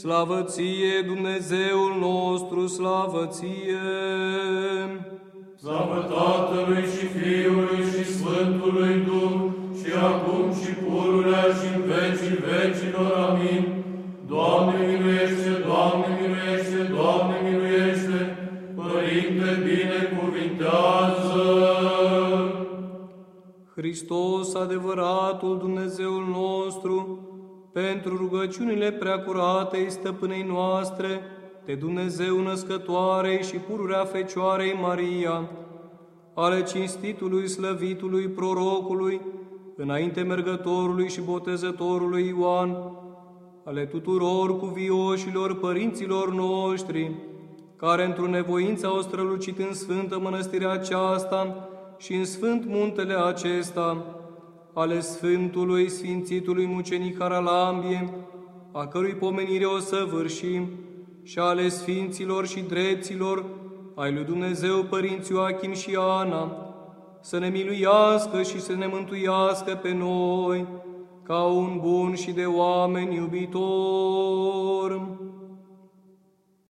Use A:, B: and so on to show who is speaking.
A: Slavă ție, Dumnezeul nostru, slavă ție!
B: Slavă Tatălui și Fiului și Sfântului Duh, și acum și pururea și în vecii vecilor. Amin. Doamne miluiește, Doamne miluiește, Doamne miluiește, Părinte binecuvintează!
A: Hristos, adevăratul Dumnezeul nostru, pentru rugăciunile preacuratei stăpânei noastre, de Dumnezeu născătoarei și pururea Fecioarei Maria, ale cinstitului, slăvitului, prorocului, înainte mergătorului și botezătorului Ioan, ale tuturor cuvioșilor părinților noștri, care într-o nevoință au strălucit în sfântă mănăstirea aceasta și în sfânt muntele acesta, ale Sfântului Sfințitului Mucenic Haralambie, a cărui pomenire o să vârșim, și ale Sfinților și Drepților, ai lui Dumnezeu Părinți Ioachim și Ana, să ne miluiască și să ne mântuiască pe noi, ca un bun și de oameni iubitor.